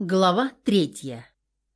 Глава третья.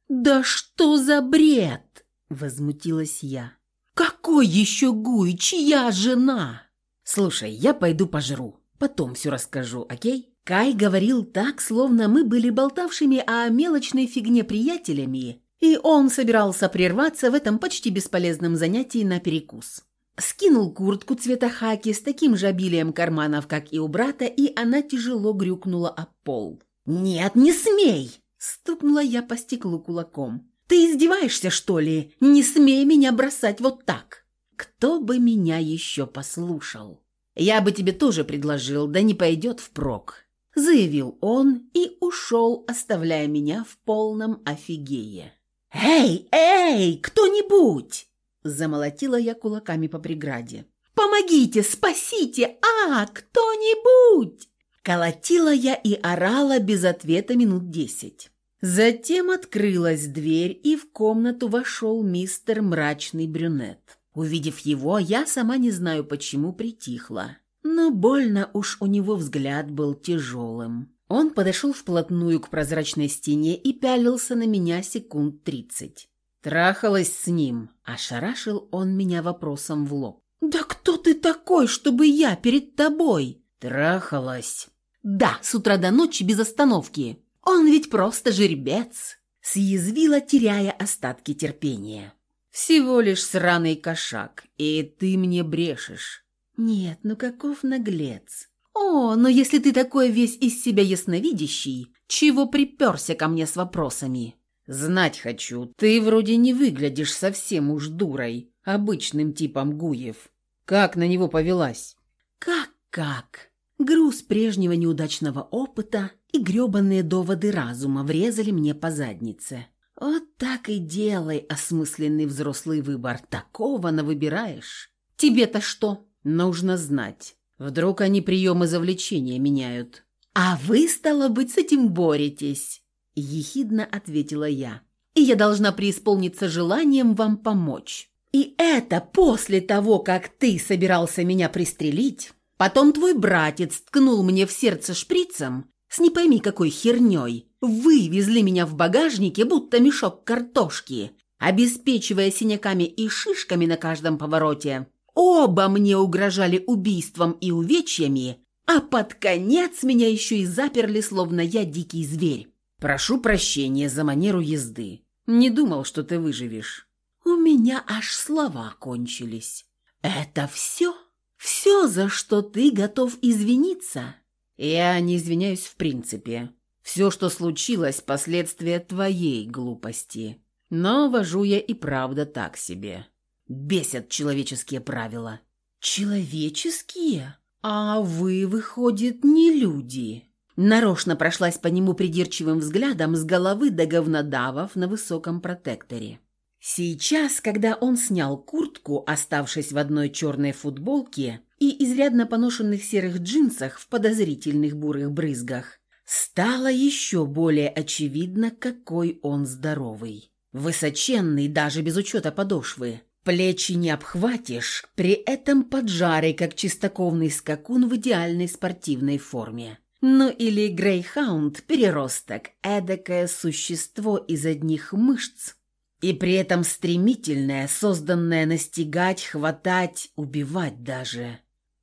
«Да что за бред?» – возмутилась я. «Какой еще Гуй? Чья жена?» «Слушай, я пойду пожру. Потом все расскажу, окей?» Кай говорил так, словно мы были болтавшими о мелочной фигне приятелями, и он собирался прерваться в этом почти бесполезном занятии на перекус. Скинул куртку цвета хаки с таким же обилием карманов, как и у брата, и она тяжело грюкнула об пол. «Нет, не смей!» – стукнула я по стеклу кулаком. «Ты издеваешься, что ли? Не смей меня бросать вот так!» «Кто бы меня еще послушал?» «Я бы тебе тоже предложил, да не пойдет впрок», – заявил он и ушел, оставляя меня в полном офигее. «Эй, эй, кто-нибудь!» – замолотила я кулаками по преграде. «Помогите, спасите! А, кто-нибудь!» Колотила я и орала без ответа минут десять. Затем открылась дверь, и в комнату вошел мистер мрачный брюнет. Увидев его, я сама не знаю почему притихла. Но больно уж у него взгляд был тяжелым. Он подошел вплотную к прозрачной стене и пялился на меня секунд тридцать. Трахалась с ним, ошарашил он меня вопросом в лоб. «Да кто ты такой, чтобы я перед тобой?» «Трахалась», да, с утра до ночи без остановки. Он ведь просто жеребец. Съязвила, теряя остатки терпения. Всего лишь сраный кошак, и ты мне брешешь. Нет, ну каков наглец. О, но если ты такой весь из себя ясновидящий, чего приперся ко мне с вопросами? Знать хочу, ты вроде не выглядишь совсем уж дурой, обычным типом Гуев. Как на него повелась? Как-как? Груз прежнего неудачного опыта и грёбаные доводы разума врезали мне по заднице. Вот так и делай осмысленный взрослый выбор. Такого навыбираешь. Тебе-то что? Нужно знать. Вдруг они приемы завлечения меняют. А вы, стало быть, с этим боретесь, ехидно ответила я. И я должна преисполниться желанием вам помочь. И это после того, как ты собирался меня пристрелить, Потом твой братец ткнул мне в сердце шприцем с не пойми какой херней. Вывезли меня в багажнике, будто мешок картошки, обеспечивая синяками и шишками на каждом повороте. Оба мне угрожали убийством и увечьями, а под конец меня еще и заперли, словно я дикий зверь. Прошу прощения за манеру езды. Не думал, что ты выживешь. У меня аж слова кончились. Это все? Все, за что ты готов извиниться. Я не извиняюсь в принципе. Все, что случилось, последствия твоей глупости. Но вожу я и правда так себе. Бесят человеческие правила. Человеческие? А вы, выходит, не люди. Нарочно прошлась по нему придирчивым взглядом с головы до говнодавов на высоком протекторе. Сейчас, когда он снял куртку, оставшись в одной черной футболке и изрядно поношенных серых джинсах в подозрительных бурых брызгах, стало еще более очевидно, какой он здоровый. Высоченный даже без учета подошвы. Плечи не обхватишь, при этом поджарый, как чистокровный скакун в идеальной спортивной форме. Ну или грейхаунд, переросток, эдакое существо из одних мышц, и при этом стремительное, созданное настигать, хватать, убивать даже.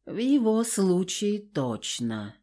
В его случае точно.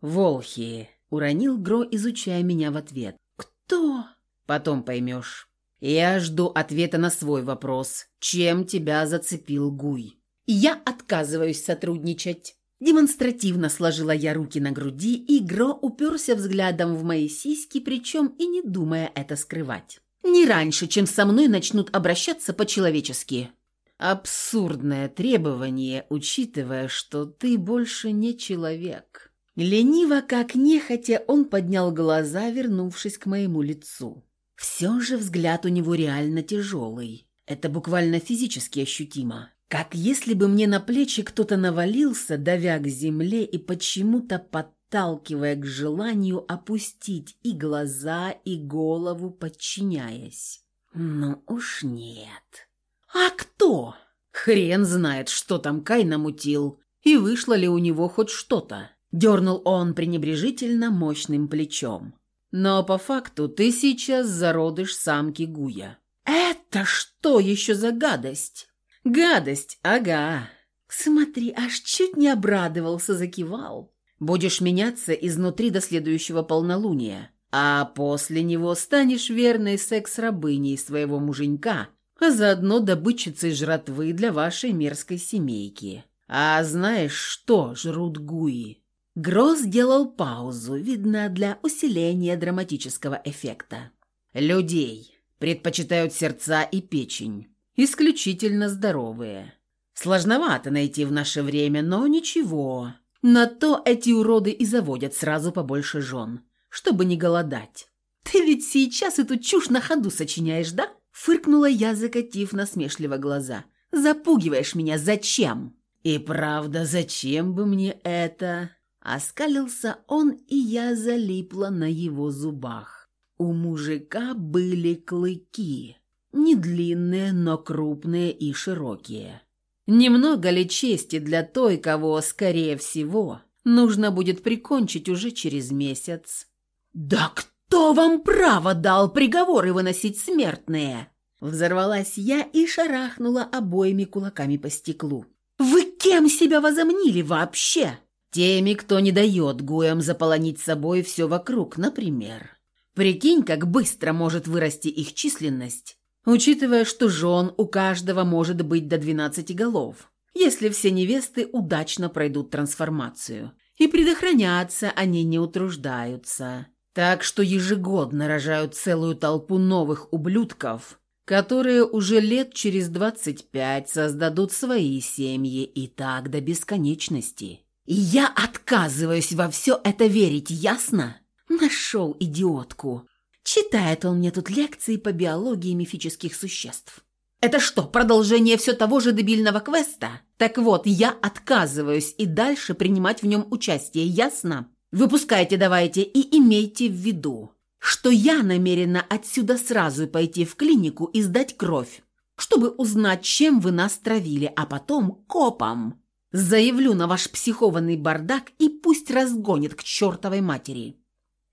«Волхи», — уронил Гро, изучая меня в ответ. «Кто?» «Потом поймешь. Я жду ответа на свой вопрос. Чем тебя зацепил Гуй?» «Я отказываюсь сотрудничать». Демонстративно сложила я руки на груди, и Гро уперся взглядом в мои сиськи, причем и не думая это скрывать. Не раньше, чем со мной начнут обращаться по-человечески. Абсурдное требование, учитывая, что ты больше не человек. Лениво, как нехотя, он поднял глаза, вернувшись к моему лицу. Все же взгляд у него реально тяжелый. Это буквально физически ощутимо. Как если бы мне на плечи кто-то навалился, давя к земле и почему-то под подталкивая к желанию опустить и глаза, и голову, подчиняясь. Ну уж нет. А кто? Хрен знает, что там Кай намутил, и вышло ли у него хоть что-то. Дернул он пренебрежительно мощным плечом. Но по факту ты сейчас зародыш самки Гуя». «Это что еще за гадость?» «Гадость, ага». «Смотри, аж чуть не обрадовался, закивал. Будешь меняться изнутри до следующего полнолуния, а после него станешь верной секс-рабыней своего муженька, а заодно добытчицей жратвы для вашей мерзкой семейки. А знаешь, что жрут гуи?» Гроз сделал паузу, видно, для усиления драматического эффекта. «Людей. Предпочитают сердца и печень. Исключительно здоровые. Сложновато найти в наше время, но ничего. На то эти уроды и заводят сразу побольше жен, чтобы не голодать. Ты ведь сейчас эту чушь на ходу сочиняешь, да? Фыркнула я, закатив насмешливо глаза. Запугиваешь меня зачем? И правда, зачем бы мне это? Оскалился он, и я залипла на его зубах. У мужика были клыки. Не длинные, но крупные и широкие. Немного ли чести для той, кого, скорее всего, нужно будет прикончить уже через месяц? «Да кто вам право дал приговоры выносить смертные?» Взорвалась я и шарахнула обоими кулаками по стеклу. «Вы кем себя возомнили вообще?» «Теми, кто не дает гуям заполонить собой все вокруг, например. Прикинь, как быстро может вырасти их численность, учитывая, что жен у каждого может быть до 12 голов, если все невесты удачно пройдут трансформацию. И предохраняться они не утруждаются. Так что ежегодно рожают целую толпу новых ублюдков, которые уже лет через 25 создадут свои семьи и так до бесконечности. И я отказываюсь во все это верить, ясно? Нашел идиотку. Читает он мне тут лекции по биологии мифических существ. Это что, продолжение все того же дебильного квеста? Так вот, я отказываюсь и дальше принимать в нем участие, ясно? Выпускайте давайте и имейте в виду, что я намерена отсюда сразу пойти в клинику и сдать кровь, чтобы узнать, чем вы нас травили, а потом копам. Заявлю на ваш психованный бардак и пусть разгонит к чертовой матери.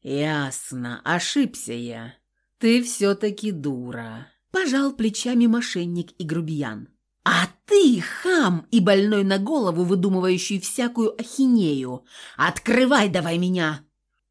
«Ясно, ошибся я. Ты все-таки дура», – пожал плечами мошенник и грубиян. «А ты, хам и больной на голову, выдумывающий всякую ахинею, открывай давай меня!»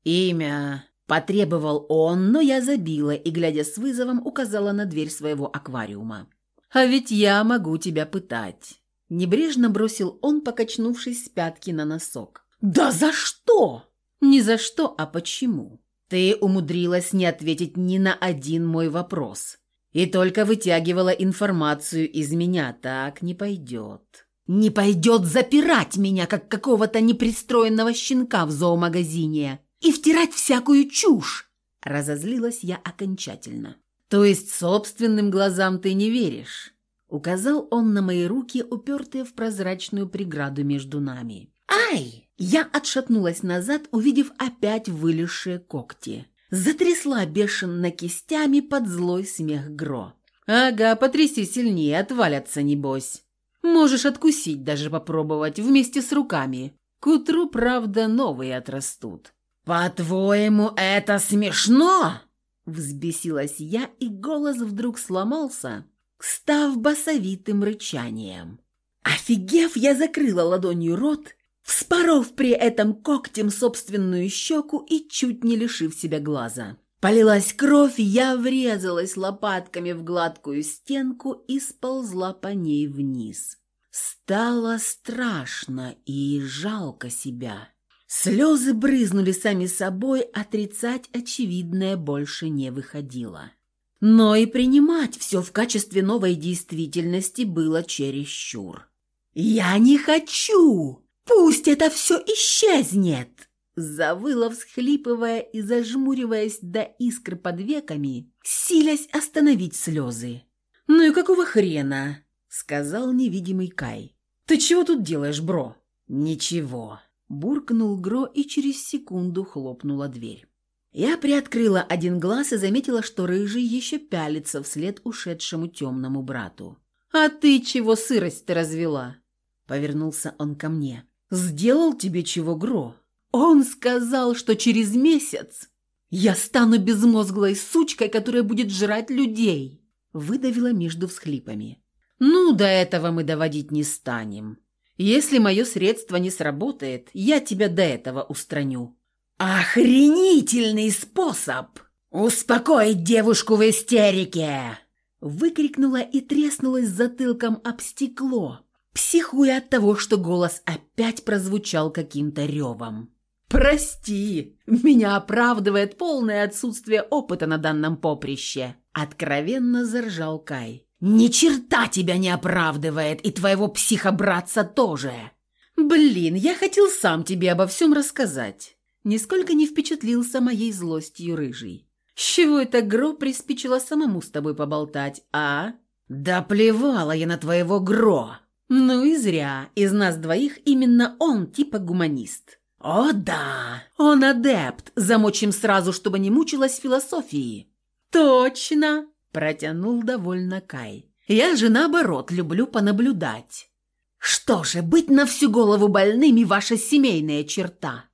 «Имя», – потребовал он, но я забила и, глядя с вызовом, указала на дверь своего аквариума. «А ведь я могу тебя пытать», – небрежно бросил он, покачнувшись с пятки на носок. «Да за что?» Ни за что, а почему? Ты умудрилась не ответить ни на один мой вопрос. И только вытягивала информацию из меня. Так не пойдет. Не пойдет запирать меня, как какого-то непристроенного щенка в зоомагазине. И втирать всякую чушь. Разозлилась я окончательно. То есть собственным глазам ты не веришь? Указал он на мои руки, упертые в прозрачную преграду между нами. «Ай!» Я отшатнулась назад, увидев опять вылезшие когти. Затрясла бешено кистями под злой смех Гро. «Ага, потряси сильнее, отвалятся, небось. Можешь откусить даже попробовать вместе с руками. К утру, правда, новые отрастут». «По-твоему, это смешно?» Взбесилась я, и голос вдруг сломался, став басовитым рычанием. Офигев, я закрыла ладонью рот вспоров при этом когтем собственную щеку и чуть не лишив себя глаза. Полилась кровь, я врезалась лопатками в гладкую стенку и сползла по ней вниз. Стало страшно и жалко себя. Слезы брызнули сами собой, отрицать очевидное больше не выходило. Но и принимать все в качестве новой действительности было чересчур. «Я не хочу!» Пусть это все исчезнет!» Завыла, всхлипывая и зажмуриваясь до искр под веками, силясь остановить слезы. «Ну и какого хрена?» — сказал невидимый Кай. «Ты чего тут делаешь, бро?» «Ничего», — буркнул Гро и через секунду хлопнула дверь. Я приоткрыла один глаз и заметила, что рыжий еще пялится вслед ушедшему темному брату. «А ты чего сырость-то развела?» Повернулся он ко мне. «Сделал тебе чего, Гро?» «Он сказал, что через месяц...» Я стану безмозглой сучкой, которая будет жрать людей!» Выдавила между всхлипами. «Ну, до этого мы доводить не станем. Если мое средство не сработает, я тебя до этого устраню». «Охренительный способ! Успокоить девушку в истерике!» Выкрикнула и треснулась затылком об стекло, психуя от того, что голос опять прозвучал каким-то ревом. «Прости, меня оправдывает полное отсутствие опыта на данном поприще», — откровенно заржал Кай. «Ни черта тебя не оправдывает, и твоего психобратца тоже!» «Блин, я хотел сам тебе обо всем рассказать». Нисколько не впечатлился моей злостью рыжий. «С чего это Гро приспичило самому с тобой поболтать, а?» «Да плевала я на твоего Гро!» «Ну и зря. Из нас двоих именно он типа гуманист». «О да! Он адепт! Замочим сразу, чтобы не мучилась философии!» «Точно!» – протянул довольно Кай. «Я же, наоборот, люблю понаблюдать». «Что же, быть на всю голову больными – ваша семейная черта!»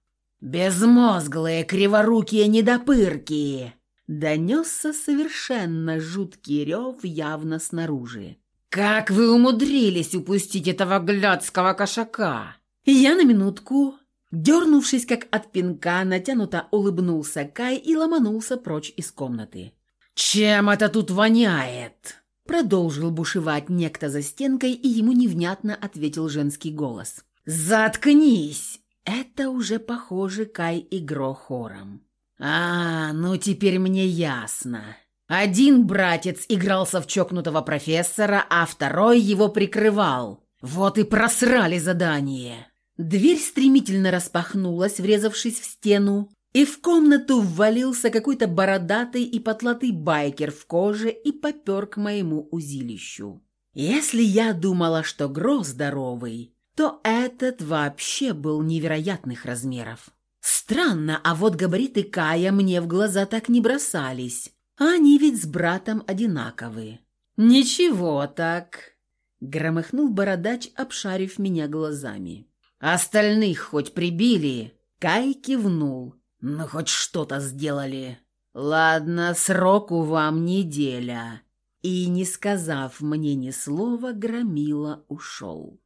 «Безмозглые, криворукие недопырки!» Донесся совершенно жуткий рев явно снаружи. «Как вы умудрились упустить этого глядского кошака?» Я на минутку Дернувшись, как от пинка, натянуто улыбнулся Кай и ломанулся прочь из комнаты. «Чем это тут воняет?» Продолжил бушевать некто за стенкой, и ему невнятно ответил женский голос. «Заткнись!» Это уже похоже Кай и хором. «А, ну теперь мне ясно. Один братец игрался в чокнутого профессора, а второй его прикрывал. Вот и просрали задание!» Дверь стремительно распахнулась, врезавшись в стену, и в комнату ввалился какой-то бородатый и потлатый байкер в коже и попер к моему узилищу. Если я думала, что Гро здоровый, то этот вообще был невероятных размеров. Странно, а вот габариты Кая мне в глаза так не бросались. Они ведь с братом одинаковые. «Ничего так», — громыхнул бородач, обшарив меня глазами. Остальных хоть прибили?» Кай кивнул. «Ну, хоть что-то сделали. Ладно, сроку вам неделя». И, не сказав мне ни слова, Громила ушел.